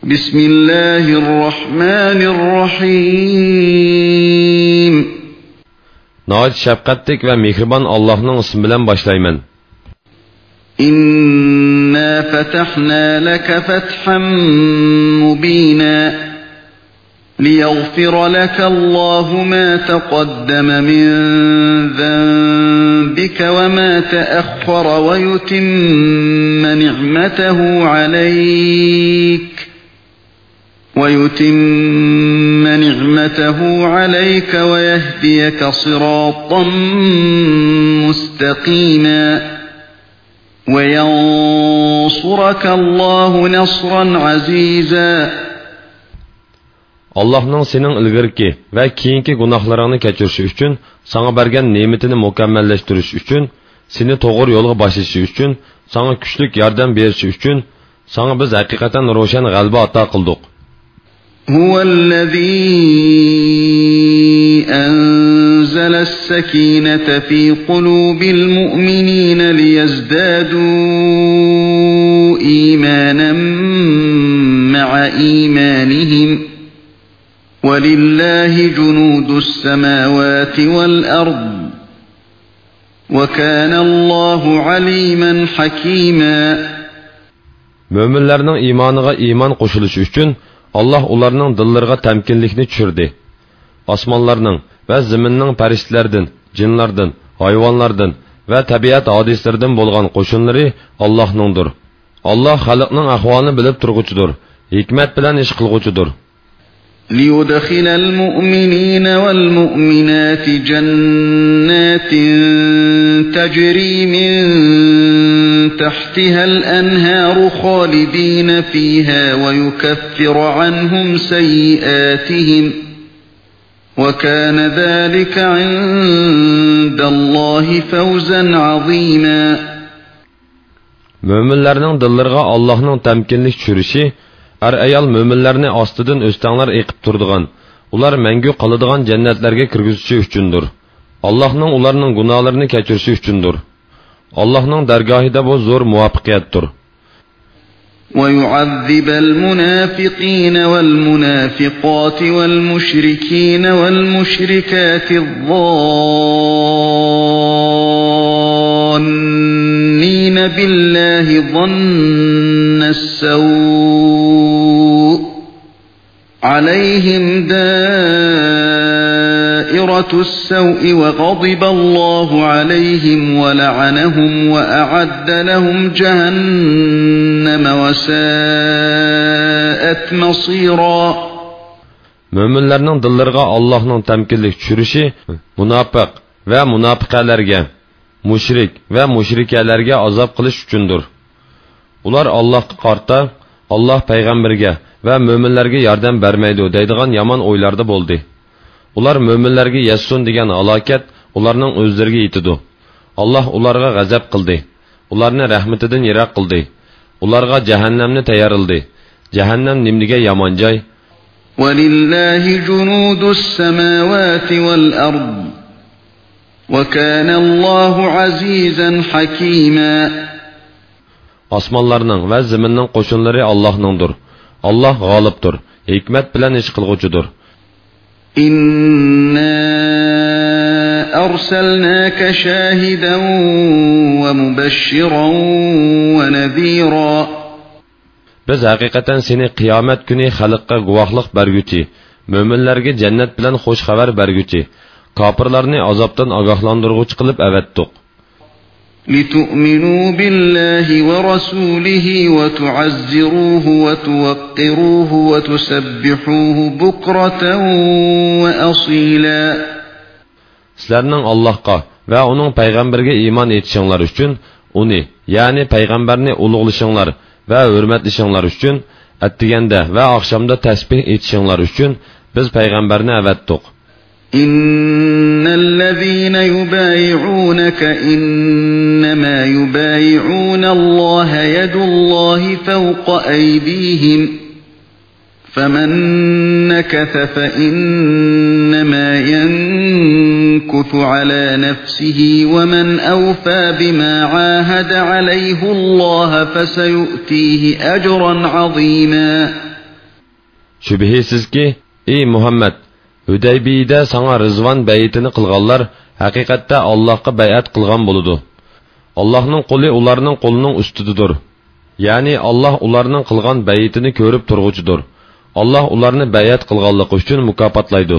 بسم الله الرحمن الرحيم şəfqətlik və mehriban Allah'ın ismi bilan başlayman. إنا فتحنا لك فتحا مبينا ليغفر لك الله ما تقدم من ذنبك وما تأخر ويتم نعمته عليك ويتم نعمته عليك ويهديك صراطا مستقيما وينصرك الله نصرا عزيزا Allah'ның senin ilgirki və keyinki günahlarını keçirishi üçün, sana bergen nimetini mükemmelleştiriş üçün, seni doğru yolga başlaşı üçün, sana güçlük yardım verishi üçün, sana biz hakikaten roşan g'alba ato qildik. هو الذي أنزل السكينة في قلوب المؤمنين ليزدادوا إيمانا مع إيمانهم ولله جنود السماوات والأرض وكان الله عليما حكيما Möminlərinin imanıga iman qoşulushi uchun Alloh ularning dillariga tamkinlikni tushirdi. Osmonlarning va zaminning farishtalardan, jinlardan, hayvonlardan va tabiat hodislaridan bo'lgan qo'shinlari Allohningdir. Alloh xalqning ahvolini bilib turg'uchidir, hikmat bilan ish qilg'uchidir. ليدخل المؤمنين والمؤمنات جنات تجري من تحتها الأنهار خالدين فيها ويكفر عنهم سيئاتهم وكان ذلك عند الله فوزا عظيما. Möminlərinin dillərə Allah'ın təmkinlik çürüşü ar ayol mo'minlarni ostidan o'stanglar eqib turdigan ular mangu qoladigan jannatlarga kirgizishi uchundir allohning ularning gunohlarini kechirishi uchundir allohning dargohida bu zo'r muvaffaqiyatdir ويعذب المنافقين والمنافقات والمشركين والمشركات الظانين بالله ظن السوء عليهم دائرة السوء وغضب الله عليهم ولعنهم وأعد لهم جهنم وساءت مصيرا mo'minlarning dillariga allohning tamkinlik tushirishi munofiq va munofiqalarga mushrik va mushrikalarga azob qilish uchundir ular allohga qarta alloh payg'ambarga va mo'minlarga yordam bermaydi deydigan yomon o'ylarda bo'ldi ular mo'minlarga yassun degan halokat ularning o'zlariga yetidi alloh ularga g'azab qildi ularni rahmatidan yiroq qildi ularga jahannamni tayyorildi jahannam nimliga yomon joy ولله جنود السماوات والأرض وكان الله عزيزا حكيما osmonlarning va zaminning qo'shinlari allohningdir alloh g'olibdir hikmat bilan ish qilg'uchidir إنا أرسلناك شاهدا ومبشرا ونذيرا biz haqiqatan seni qiyomat kuni xalqqa guvohlik berguchi mo'minlarga jannat bilan xush xabar berguchi kofirlarni azobdan ogohlantirg'uchi qilib avatdiq لتؤمنوا بالله ورسوله وتعزروه وتوقروه وتسبحوه بكرة وأصيلا sizlarning allohga va uning payg'ambariga iymon etishinglar uchun uni ya'ni payg'ambarni ulug'lashinglar va hurmatlashinglar uchun attiganda va oqshomda tasbih etishinglar uchun biz payg'ambarni avatdiq إن الذين يبايعونك يبايعون الله يد الله فوق أيديهم فمن نكث فإنما ينكث على نفسه ومن أوفى بما عاهد عليه الله فسيؤتيه أجرا عظيما shubhisizki ey muhammad hudaybiyda sanga rizvon bayitini qilganlar haqiqatda allohga bayat qilgan bo'ludi allohning qo'li ularning qo'lining ustididir ya'ni alloh ularning qilgan bayitini ko'rib turg'uchidir alloh ularni bayat qilganligi uchun mukofotlaydi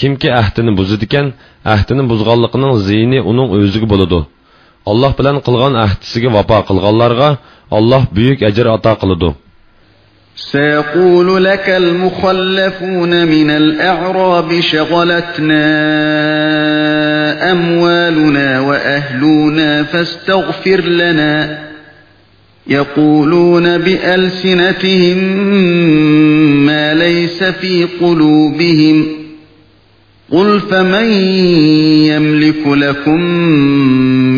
kimki ahdini buzadikan ahdini buzganligining ziyni uning o'ziga bo'ladi alloh bilan qilgan ahdisiga vafo qilganlarga alloh buyuk ajr ato qiladi سيقول لك المخلفون من الأعراب شغلتنا أموالنا وأهلنا فاستغفر لنا. يقولون بألسنتهم ما ليس في قلوبهم. قل فمن يملك لكم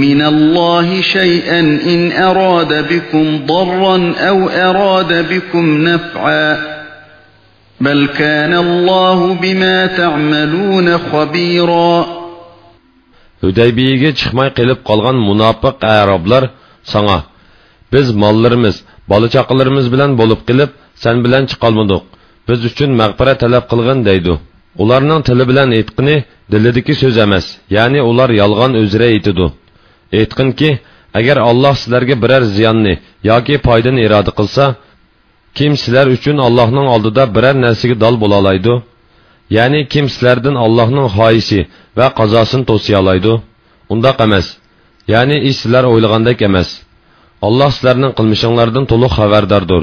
من الله شيئا إن أراد بكم ضرا أو أراد بكم نفعا بل كان الله بما تعملون خبيرا Hudaybiye'ge chiqmay qilib qolgan munofiq arablar sana biz mollarimiz, bola chaqalarimiz bilan bo'lib qilib sen bilan chiqolmadik. Biz uchun mag'firat talab qilgin deydi. Ularning tili bilan aytqini dilidagi so'z emas, ya'ni ular yolg'on o'zira aytidi. Aytqinki agar alloh sizlarga biror ziyonni yoki foydani iroda qilsa kim sizlar uchun allohning oldida biror narsaga dol bo'la oladi ya'ni kim sizlardan allohning xohishi va qazosini to'siya oladi undoq emas. Ya'ni ish sizlar o'ylagandek emas. Alloh sizlarning qilmishinglardan to'liq xabardordir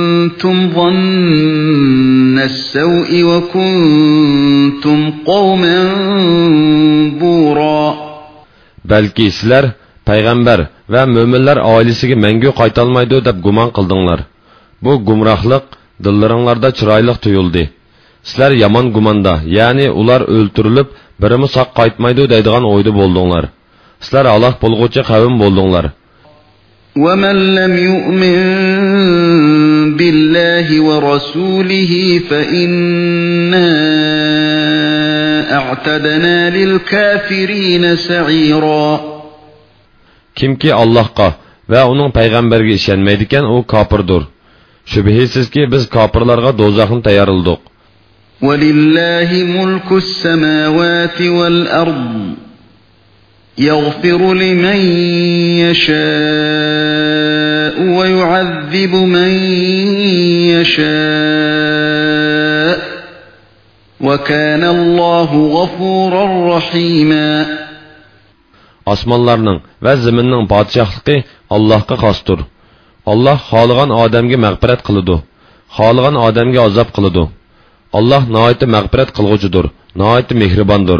ظن السوء وكنتم قوما بورا balki sizlar payg'ambar va mo'minlar oilasiga mangu qaytolmaydi deb gumon qildinglar bu gumrohlik dillaringlarda chiroyli tuyuldi sizlar yomon gumonda ya'ni ular o'ltirilib birimi sog' qaytmaydi deydigan o'yda bo'ldinglar sizlar aloq bo'lg'uchi qavm bo'ldinglar ومن لم يؤمن بالله ورسوله فإنا أعتدنا للكافرين سعيرا. كم كي الله قا و اونون پیغمبر گی شن میدی أو کاپر دور شبهیسیز کی بس کاپرلارگا دوزاخن تیارل دوک ولله ملك السماوات والأرض يغفر لمن يشاء ويعذب من يشاء وكان الله غفورا رحيما osmonlarning va zaminning podshohligi allohga xosdir alloh xohlagan odamga mag'firat qiladi xohlagan odamga azob qiladi alloh noiti mag'firat qilg'uchidir noiti mehribondir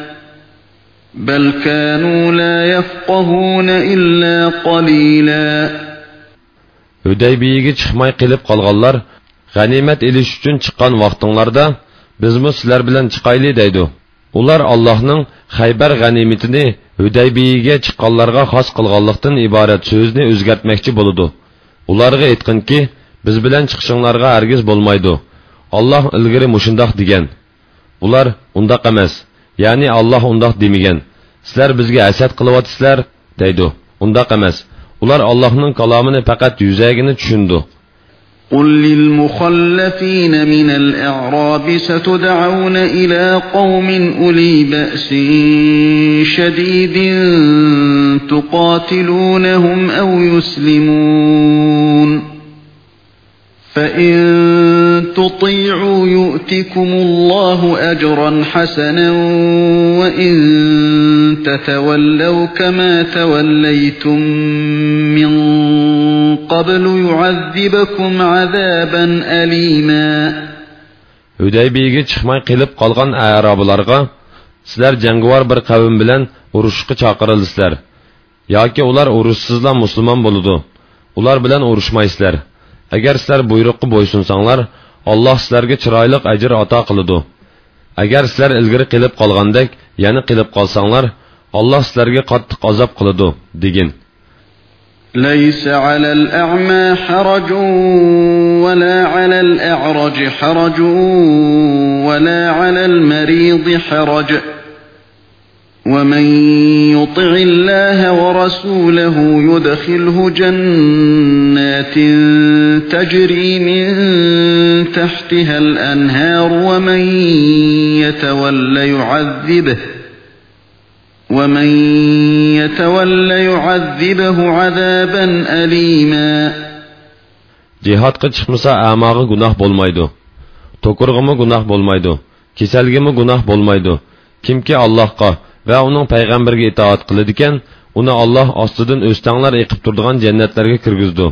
بل كانوا لا يفقهون إلا قليلا hudaybiyaga chiqmay qilib qolganlar g'animat elish uchun chiqqan vaqtinglarda bizmi sizlar bilan chiqayli deydi ular allohning haybar g'animatini hudaybiyaga chiqqanlarga xos qilganlikdan iborat so'zni o'zgartmoqchi bo'ladi ularga aytqinki biz bilan chiqishinglarga hargiz bo'lmaydi olloh ilgari mushundoq degan ular undoq emas ya'ni alloh undoq demagan sizlar bizga hasad qilyapsizlar deydi undoq emas ular allohning kalomini faqat yuzagini tushundi قل للمخلفين من الأعراب ستدعون إلى قوم أولي بأس شديد تقاتلونهم أو يسلمون فإن تطيعوا يؤتكم الله أجرا حسنا وإن تتولوا كما توليتم من قبل يعذبكم عذابا أليما Hudaybiyaga chiqmay qilib qolgan arabularga sizlar jangovar bir qavm bilan urushga chaqirilsizlar yoki ular urushsizlar musulmon bo'ladi ular bilan urushmaysizlar agar sizlar buyruqqa bo'ysunsanglar alloh sizlarga chiroyli ajr ato qiladi agar sizlar ilgari qilib qolgandek yana qilib qolsanglar alloh sizlarga qattiq azob qiladi degin ليس على الأعمى حرج ولا على الأعرج حرج ولا على المريض حرج ومن يطع الله ورسوله يدخله جنات تجري من تحتها الأنهار ومن يتول يعذبه ومن يتول يعذبه عذابا أليما. جهاد قد شمسا آماغ گناه بولمايدو تقرغم گناه بولمايدو كسلغم گناه بولمايدو كمك الله قه va uning payg'ambariga itoat qiladigan uni olloh ostidan o'stanglar eqib turadigan jannatlarga kirgizdi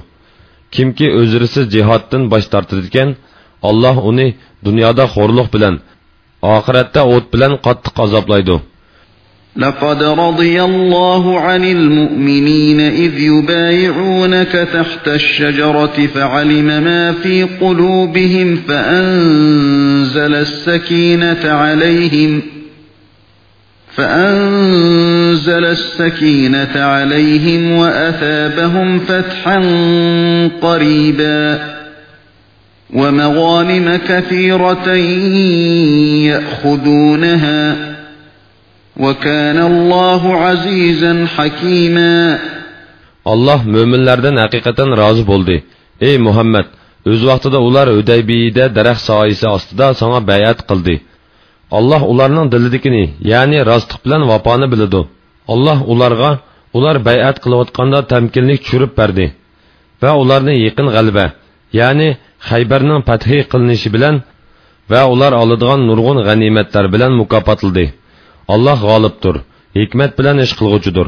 kimki o'zrisiz jihoddan bosh tortadigan olloh uni dunyoda xo'rliq bilan oxiratda o't bilan qattiq azoblaydi لقد رضي الله عن المؤمنين إذ يبايعونك تحت الشجرة فعلم ما في قلوبهم فأنزل السكينة عليهم فأنزل السكينة عليهم وأثابهم فتحا قريبا ومغانم كثيرة يأخذونها وكان الله عزيزا حكيما الله مؤمن لردن حقيقة راز بولدي أي محمد Öz vaxtıda onlar ödəybiyyidə dərəx sayısı astıda sana bəyat qıldı.'' Alloh ularning dilidikini ya'ni rostlik bilan vafoni biladi alloh ularga ular bayat qilayotganda tamkinlik tushirib berdi va ularni yaqin g'alaba ya'ni haybarning fathi qilinishi bilan va ular oladigan nurg'un g'animatlar bilan mukofotladi alloh g'olibdir hikmat bilan ish qilg'uchidir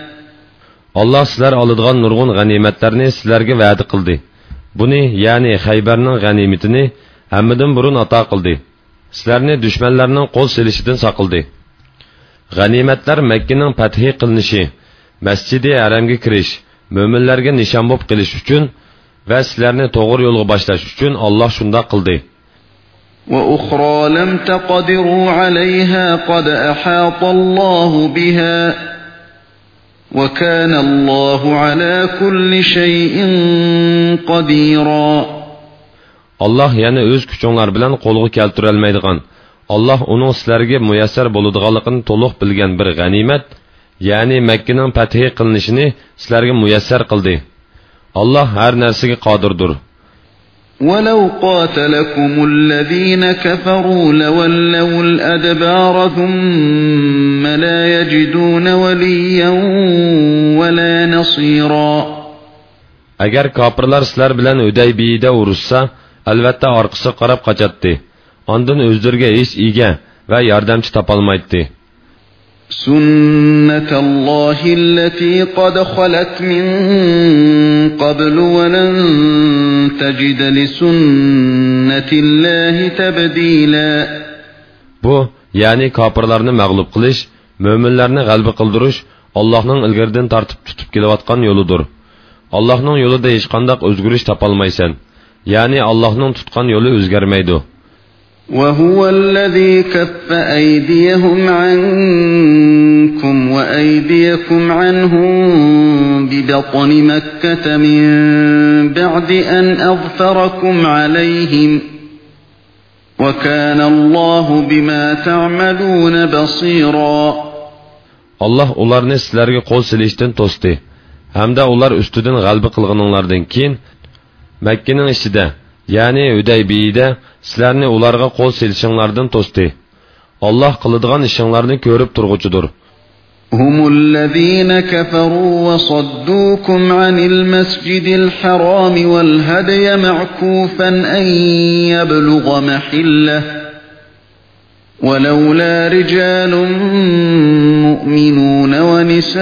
alloh sizlar oladigan nurg'un g'animatlarni sizlarga va'da qildi buni ya'ni haybarning g'animatini hammadan burun ato qildi sizlarni dushmanlarning qo'l silishidan saqildi g'animatlar makkaning fathi qilinishi masjidi haramga kirish mo'minlarga nishon bo'lib qilish uchun va sizlarni to'g'ri yo'lga boshlash uchun alloh shundoq qildi وأخرى لم تقدروا عليها قد أحاط الله بها وكان الله على كل شيء قديرا alloh yana o'z kuchinglar bilan qo'lga keltirolmaydigan alloh uning sizlarga muyassar bo'ladiganligini to'liq bilgan bir g'animat ya'ni makkaning fathi qilinishini sizlarga muyassar qildi alloh har narsaga qodirdir ولو قاتلكم الذين كفروا لولوا الأدبار ثم لا يجدون وليا ولا نصيرا agar kofirlar sizlar bilan udaybiyda urushsa albatta orqasi qarab qochadi ondan o'zlariga hech ega va yordamchi topolmaydi سنة الله التي قد خلت من قبل ولن تجد لسنة الله تبديلا bu ya'ni kofirlarni mag'lub qilish mo'minlarni g'alba qildirish allohning ilgaridan tortib tutib kelayotgan yo'lidir allohning yo'lida hech qanday o'zgarish topolmaysan ya'ni allohning tutgan yo'li o'zgarmaydi وهو الذي كف أيديهم عنكم وأيديكم عنهم ببطن مكة من بعد أن أظفركم عليهم وكان الله بما تعملون بصيرا Allah ularni sizlarga qo'l silishdan to'sdi hamda ular ustidan g'alba qilganinglardan keyin Makkaning ichida ya'ni Hudaybiyada sizlarni ularga qo'l silishinglardan to'sdi Allah qiladigan ishinglarni ko'rib turg'uchidir هم الذين كفروا وصدوكم عن المسجد الحرام والهدي معكوفا أن يبلغ محله ولولا رجال مؤمنون ونساء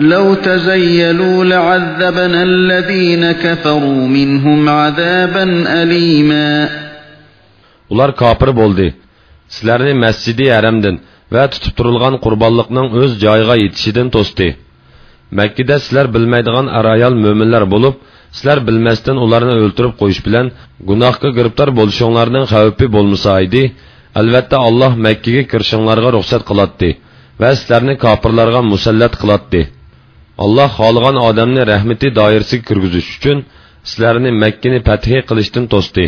لو تزيلوا لعذبنا الذين كفروا منهم عذابا أليما alloh xohlagan odamni rahmati doirasiga kirgizish uchun sizlarni makkani fathi qilishdan to'sdi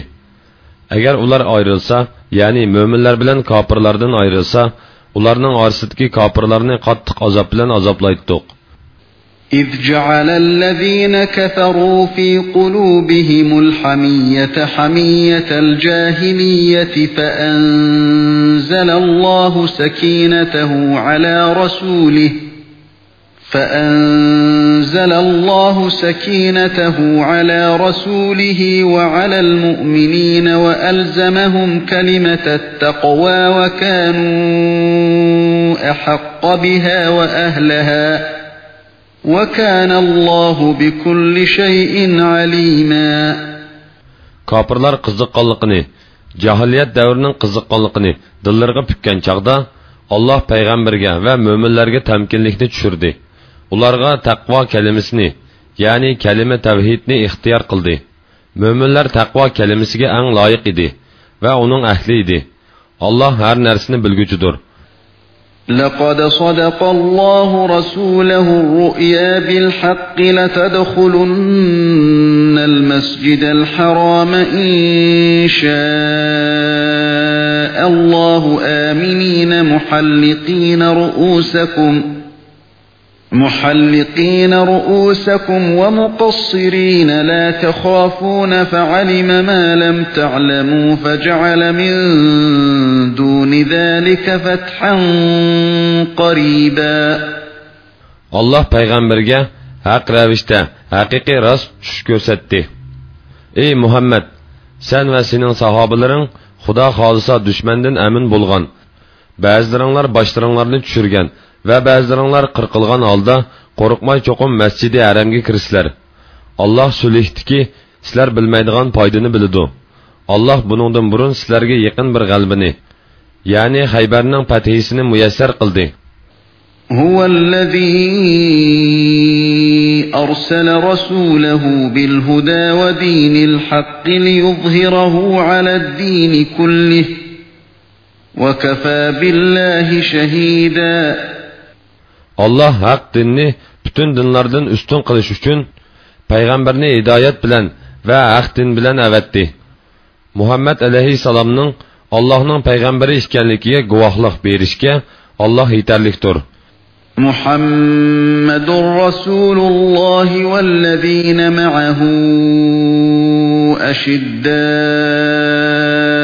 agar ular ayrilsa ya'ni mo'minlar bilan kofirlardan ayrilsa ularning orasidagi kofirlarni qattiq azob bilan azoblaydiq إذ جعل الذين كفروا في قلوبهم الحمية حمية الجاهلية فأنزل الله سكينته على رسوله فأنزل الله سكينته على رسوله وعلى المؤمنين وألزمهم كلمة التقوى وكانوا أحق بها وأهلها وكان الله بكل شيء عليما. كابرلار قزق قلقني جاهليات دورنن قزق قلقني دلرغا كان شغدا الله پیغمبرگا و مؤمنلرگا تمكنلikni تشردي Ularga taqvo kalimasini, ya'ni kalima tavhidni ixtiyor qildi. Mo'minlar taqvo kalimasiga eng loyiq edi va uning ahli edi. Alloh har narsani bilguchidir. لقد صدق الله رسوله الرؤيا بالحق لتدخلن المسجد الحرام إن شاء الله آمنين محلقين رؤوسكم محلقين رؤوسكم ومقصرين لا تخافون فعلم ما لم تعلموا فجعل من دون ذلك فتحا قريبا Allah payg'ambarga haq ravishda haqiqiy rost tush ko'rsatdi. Ey Muhammad, sen va sening sahobalaring Xudo xolisa dushmandan amin bo'lgan. Ba'zilaringlar boshlaringlarni tushirgan va ba'zilaringlar qirqilgan holda qo'rqmay cho'qim masjidi haramga kirsizlar. Alloh sulhdiki, sizlar bilmaydigan foydani biladi. Alloh buningdan burun sizlarga yaqin bir g'albini, ya'ni Xaybarning fathisini muyassar qildi. هو الذي أرسل رسوله بالهدى ودين الحق ليظهره على الدين كله وكفى بالله شهيدا Allah haq dinni bütün dinlardan üstün qilish uchun payg'ambarni hidoyat bilan va haq din bilan avatdi. Muhammad alayhissalomning Allohning payg'ambari ekanligiga guvohlik berishga Alloh yetarlikdir. محمد رسول الله والذين معه أشداء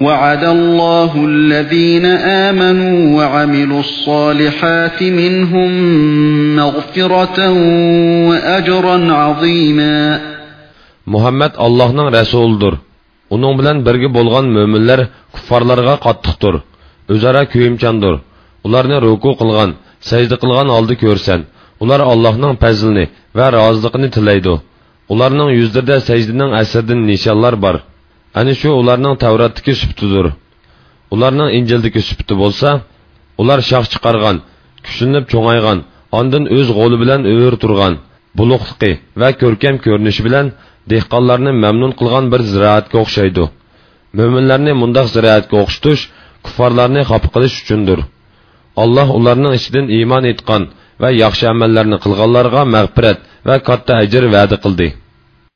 وعد الله الذين آمنوا وعملوا الصالحات منهم مغفرة وأجرا عظيما muhammad allohning rasulidir uning bilan birga bo'lgan mo'minlar kuffarlarga qattiqdir o'zaro kuyimchandir ularni ruku qilgan sajda qilgan holda ko'rsan ular allohning fazlini va roziligini tilaydi ularning yuzlarida sajdaning asridan nishonlar bor ana shu ularning tavratdagi suftidir ularning injildagi sufti bo'lsa ular shox chiqargan kuchlanib cho'ngaygan ondan o'z g'o'li bilan o'r turgan buluqliqi va ko'rkam ko'rinishi bilan dehqonlarni mamnun qilgan bir ziroatga o'xshaydi mo'minlarni mundoq ziroatga o'xshatish kuffarlarni xafa qilish uchundir alloh ularning ichidan iymon etgan va yaxshi amallarni qilganlarga mag'firat katta ajr va'da qildi